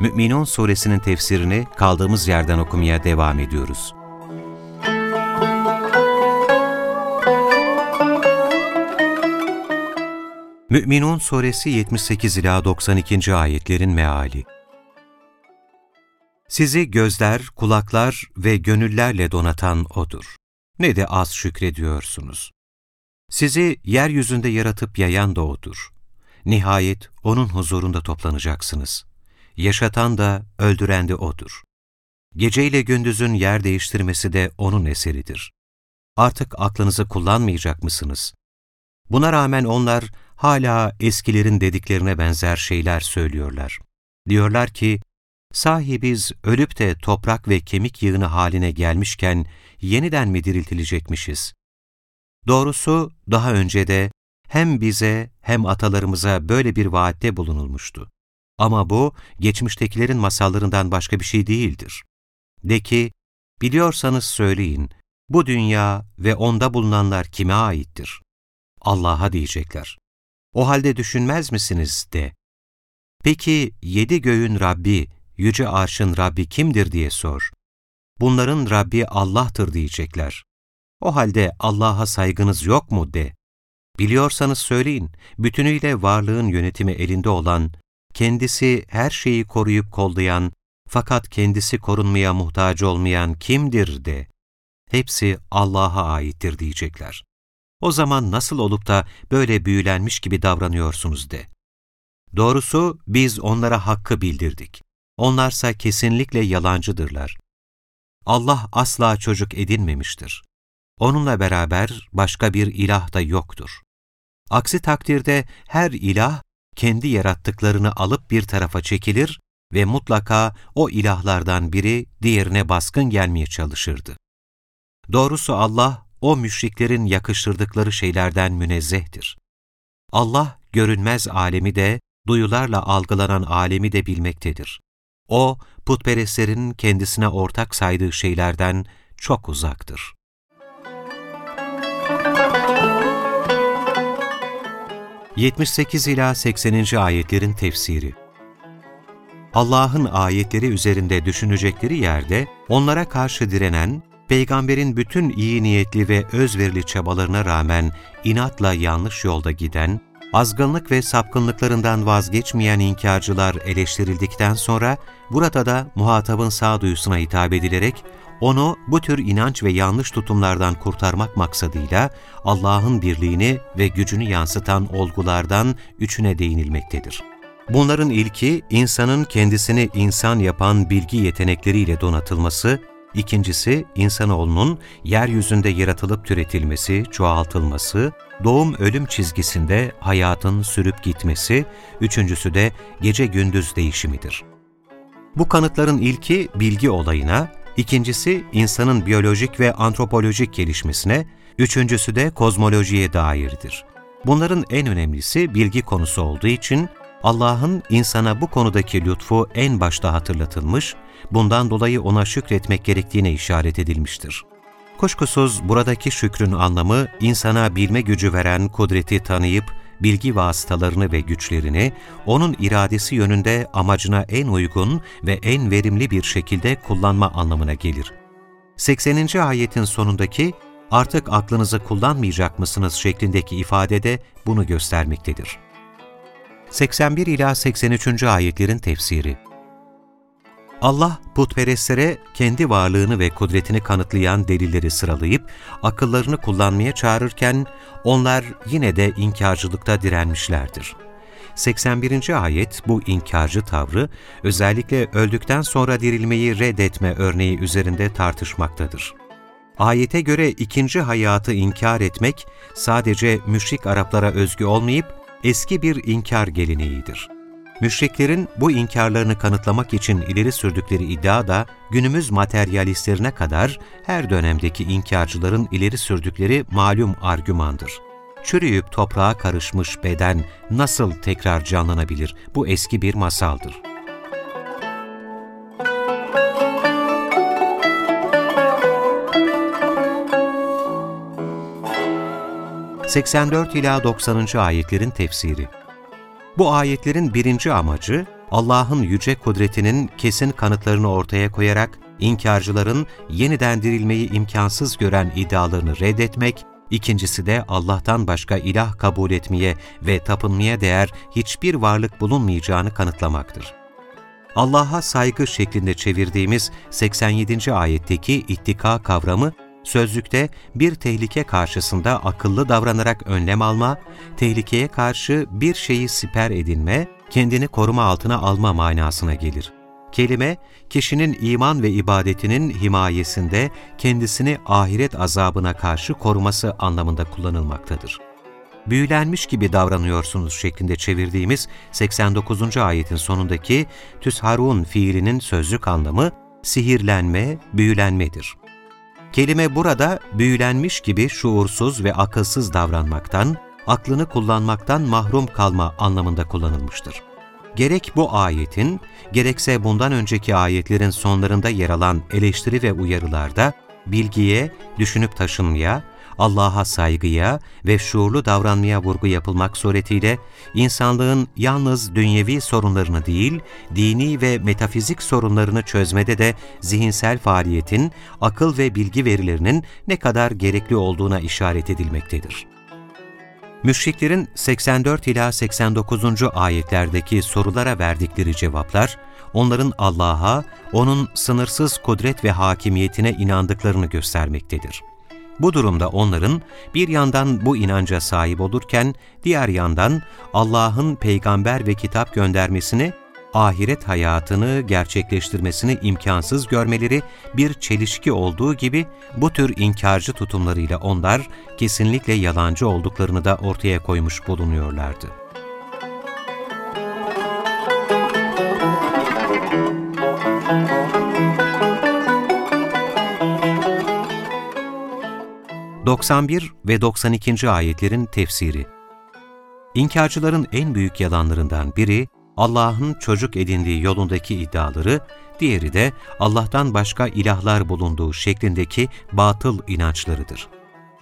Mü'minun suresinin tefsirini kaldığımız yerden okumaya devam ediyoruz. Mü'minun suresi 78 ila 92. ayetlerin meali. Sizi gözler, kulaklar ve gönüllerle donatan O'dur. Ne de az şükrediyorsunuz. Sizi yeryüzünde yaratıp yayan da O'dur. Nihayet O'nun huzurunda toplanacaksınız. Yaşatan da, öldüren de O'dur. Geceyle gündüzün yer değiştirmesi de O'nun eseridir. Artık aklınızı kullanmayacak mısınız? Buna rağmen onlar hala eskilerin dediklerine benzer şeyler söylüyorlar. Diyorlar ki, sahi biz ölüp de toprak ve kemik yığını haline gelmişken yeniden mi diriltilecekmişiz? Doğrusu daha önce de hem bize hem atalarımıza böyle bir vaatte bulunulmuştu. Ama bu, geçmiştekilerin masallarından başka bir şey değildir. De ki, biliyorsanız söyleyin, bu dünya ve onda bulunanlar kime aittir? Allah'a diyecekler. O halde düşünmez misiniz de. Peki yedi göğün Rabbi, yüce arşın Rabbi kimdir diye sor. Bunların Rabbi Allah'tır diyecekler. O halde Allah'a saygınız yok mu de. Biliyorsanız söyleyin, bütünüyle varlığın yönetimi elinde olan, kendisi her şeyi koruyup kollayan, fakat kendisi korunmaya muhtaç olmayan kimdir de. Hepsi Allah'a aittir diyecekler. O zaman nasıl olup da böyle büyülenmiş gibi davranıyorsunuz de. Doğrusu biz onlara hakkı bildirdik. Onlarsa kesinlikle yalancıdırlar. Allah asla çocuk edinmemiştir. Onunla beraber başka bir ilah da yoktur. Aksi takdirde her ilah kendi yarattıklarını alıp bir tarafa çekilir ve mutlaka o ilahlardan biri diğerine baskın gelmeye çalışırdı. Doğrusu Allah, o müşriklerin yakıştırdıkları şeylerden münezzehtir. Allah, görünmez alemi de, duyularla algılanan alemi de bilmektedir. O, putperestlerin kendisine ortak saydığı şeylerden çok uzaktır. 78 ila 80. ayetlerin tefsiri Allah'ın ayetleri üzerinde düşünecekleri yerde onlara karşı direnen, peygamberin bütün iyi niyetli ve özverili çabalarına rağmen inatla yanlış yolda giden, azgınlık ve sapkınlıklarından vazgeçmeyen inkarcılar eleştirildikten sonra burada da muhatabın sağduyusuna hitap edilerek onu bu tür inanç ve yanlış tutumlardan kurtarmak maksadıyla Allah'ın birliğini ve gücünü yansıtan olgulardan üçüne değinilmektedir. Bunların ilki, insanın kendisini insan yapan bilgi yetenekleriyle donatılması, ikincisi, insanoğlunun yeryüzünde yaratılıp türetilmesi, çoğaltılması, doğum-ölüm çizgisinde hayatın sürüp gitmesi, üçüncüsü de gece-gündüz değişimidir. Bu kanıtların ilki bilgi olayına, İkincisi insanın biyolojik ve antropolojik gelişmesine, üçüncüsü de kozmolojiye dairdir. Bunların en önemlisi bilgi konusu olduğu için Allah'ın insana bu konudaki lütfu en başta hatırlatılmış, bundan dolayı ona şükretmek gerektiğine işaret edilmiştir. Kuşkusuz buradaki şükrün anlamı insana bilme gücü veren kudreti tanıyıp bilgi vasıtalarını ve güçlerini onun iradesi yönünde amacına en uygun ve en verimli bir şekilde kullanma anlamına gelir. 80. ayetin sonundaki artık aklınızı kullanmayacak mısınız şeklindeki ifadede bunu göstermektedir. 81 ila 83. ayetlerin tefsiri Allah putperestlere kendi varlığını ve kudretini kanıtlayan delilleri sıralayıp akıllarını kullanmaya çağırırken onlar yine de inkarcılıkta direnmişlerdir. 81. ayet bu inkarcı tavrı özellikle öldükten sonra dirilmeyi reddetme örneği üzerinde tartışmaktadır. Ayete göre ikinci hayatı inkar etmek sadece müşrik Araplara özgü olmayıp eski bir inkar geleneğidir. Müşriklerin bu inkarlarını kanıtlamak için ileri sürdükleri iddia da günümüz materyalistlerine kadar her dönemdeki inkarcıların ileri sürdükleri malum argümandır. Çürüyüp toprağa karışmış beden nasıl tekrar canlanabilir? Bu eski bir masaldır. 84 ila 90. ayetlerin tefsiri. Bu ayetlerin birinci amacı Allah'ın yüce kudretinin kesin kanıtlarını ortaya koyarak inkarcıların yeniden dirilmeyi imkansız gören iddialarını reddetmek, ikincisi de Allah'tan başka ilah kabul etmeye ve tapınmaya değer hiçbir varlık bulunmayacağını kanıtlamaktır. Allah'a saygı şeklinde çevirdiğimiz 87. ayetteki ittika kavramı Sözlükte bir tehlike karşısında akıllı davranarak önlem alma, tehlikeye karşı bir şeyi siper edinme, kendini koruma altına alma manasına gelir. Kelime, kişinin iman ve ibadetinin himayesinde kendisini ahiret azabına karşı koruması anlamında kullanılmaktadır. Büyülenmiş gibi davranıyorsunuz şeklinde çevirdiğimiz 89. ayetin sonundaki tüsharun fiilinin sözlük anlamı sihirlenme, büyülenmedir. Kelime burada büyülenmiş gibi şuursuz ve akılsız davranmaktan, aklını kullanmaktan mahrum kalma anlamında kullanılmıştır. Gerek bu ayetin, gerekse bundan önceki ayetlerin sonlarında yer alan eleştiri ve uyarılarda, bilgiye, düşünüp taşınmaya, Allah'a saygıya ve şuurlu davranmaya vurgu yapılmak suretiyle insanlığın yalnız dünyevi sorunlarını değil, dini ve metafizik sorunlarını çözmede de zihinsel faaliyetin, akıl ve bilgi verilerinin ne kadar gerekli olduğuna işaret edilmektedir. Müşriklerin 84 ila 89. ayetlerdeki sorulara verdikleri cevaplar, onların Allah'a, O'nun sınırsız kudret ve hakimiyetine inandıklarını göstermektedir. Bu durumda onların bir yandan bu inanca sahip olurken, diğer yandan Allah'ın peygamber ve kitap göndermesini, ahiret hayatını gerçekleştirmesini imkansız görmeleri bir çelişki olduğu gibi bu tür inkarcı tutumlarıyla onlar kesinlikle yalancı olduklarını da ortaya koymuş bulunuyorlardı. 91 ve 92. ayetlerin tefsiri İnkarcıların en büyük yalanlarından biri, Allah'ın çocuk edindiği yolundaki iddiaları, diğeri de Allah'tan başka ilahlar bulunduğu şeklindeki batıl inançlarıdır.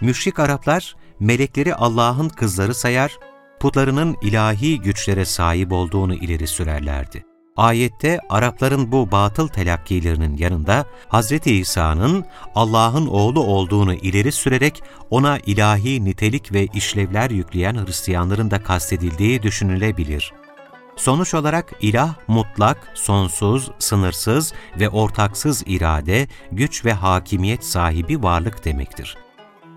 Müşrik Araplar, melekleri Allah'ın kızları sayar, putlarının ilahi güçlere sahip olduğunu ileri sürerlerdi. Ayette Arapların bu batıl telakkilerinin yanında Hz. İsa'nın Allah'ın oğlu olduğunu ileri sürerek ona ilahi nitelik ve işlevler yükleyen Hristiyanların da kastedildiği düşünülebilir. Sonuç olarak ilah mutlak, sonsuz, sınırsız ve ortaksız irade, güç ve hakimiyet sahibi varlık demektir.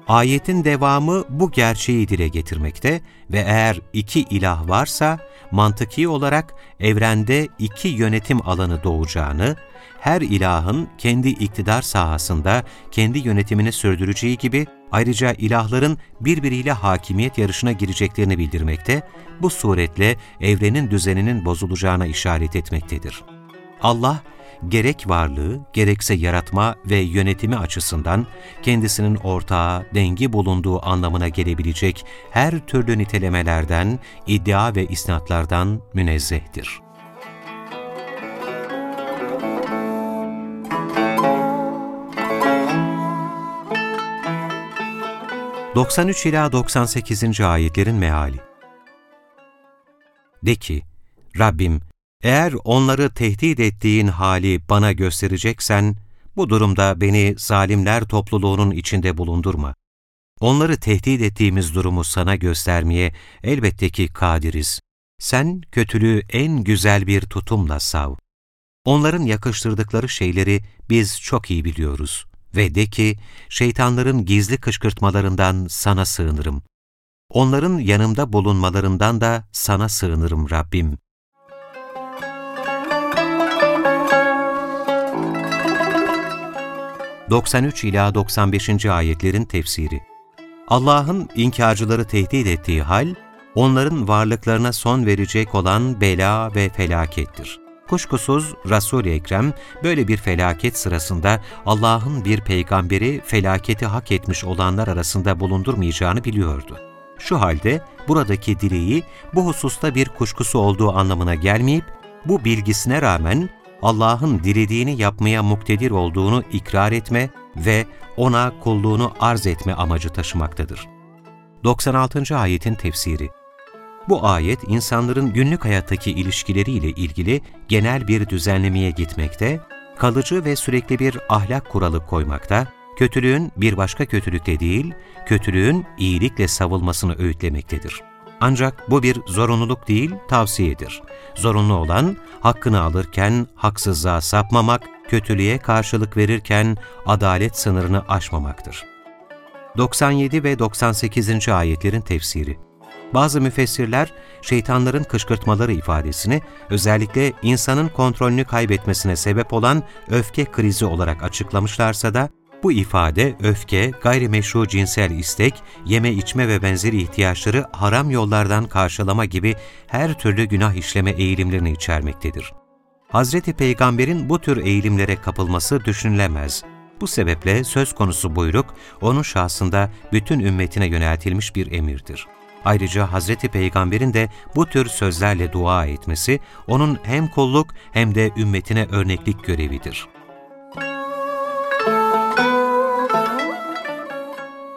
Ayetin devamı bu gerçeği dile getirmekte ve eğer iki ilah varsa, mantıki olarak evrende iki yönetim alanı doğacağını, her ilahın kendi iktidar sahasında kendi yönetimini sürdüreceği gibi ayrıca ilahların birbiriyle hakimiyet yarışına gireceklerini bildirmekte, bu suretle evrenin düzeninin bozulacağına işaret etmektedir. Allah, gerek varlığı, gerekse yaratma ve yönetimi açısından kendisinin ortağı, dengi bulunduğu anlamına gelebilecek her türlü nitelemelerden, iddia ve isnatlardan münezzehtir. ...93 ila 98. ayetlerin meali. De ki, Rabbim eğer onları tehdit ettiğin hali bana göstereceksen, bu durumda beni zalimler topluluğunun içinde bulundurma. Onları tehdit ettiğimiz durumu sana göstermeye elbette ki kadiriz. Sen kötülüğü en güzel bir tutumla sav. Onların yakıştırdıkları şeyleri biz çok iyi biliyoruz. Ve de ki, şeytanların gizli kışkırtmalarından sana sığınırım. Onların yanımda bulunmalarından da sana sığınırım Rabbim. 93 ila 95. ayetlerin tefsiri. Allah'ın inkarcıları tehdit ettiği hal, onların varlıklarına son verecek olan bela ve felakettir. Kuşkusuz Resul-i Ekrem böyle bir felaket sırasında Allah'ın bir peygamberi felaketi hak etmiş olanlar arasında bulundurmayacağını biliyordu. Şu halde buradaki dileği bu hususta bir kuşkusu olduğu anlamına gelmeyip, bu bilgisine rağmen Allah'ın dilediğini yapmaya muktedir olduğunu ikrar etme ve ona kulluğunu arz etme amacı taşımaktadır. 96. ayetin tefsiri Bu ayet insanların günlük hayattaki ilişkileriyle ilgili genel bir düzenlemeye gitmekte, kalıcı ve sürekli bir ahlak kuralı koymakta, kötülüğün bir başka kötülükte değil, kötülüğün iyilikle savulmasını öğütlemektedir. Ancak bu bir zorunluluk değil, tavsiyedir. Zorunlu olan, hakkını alırken haksızlığa sapmamak, kötülüğe karşılık verirken adalet sınırını aşmamaktır. 97 ve 98. ayetlerin tefsiri bazı müfessirler, şeytanların kışkırtmaları ifadesini özellikle insanın kontrolünü kaybetmesine sebep olan öfke krizi olarak açıklamışlarsa da, bu ifade öfke, gayrimeşru cinsel istek, yeme içme ve benzeri ihtiyaçları haram yollardan karşılama gibi her türlü günah işleme eğilimlerini içermektedir. Hazreti Peygamber'in bu tür eğilimlere kapılması düşünülemez. Bu sebeple söz konusu buyruk, onun şahsında bütün ümmetine yöneltilmiş bir emirdir. Ayrıca Hazreti Peygamber'in de bu tür sözlerle dua etmesi, onun hem kulluk hem de ümmetine örneklik görevidir.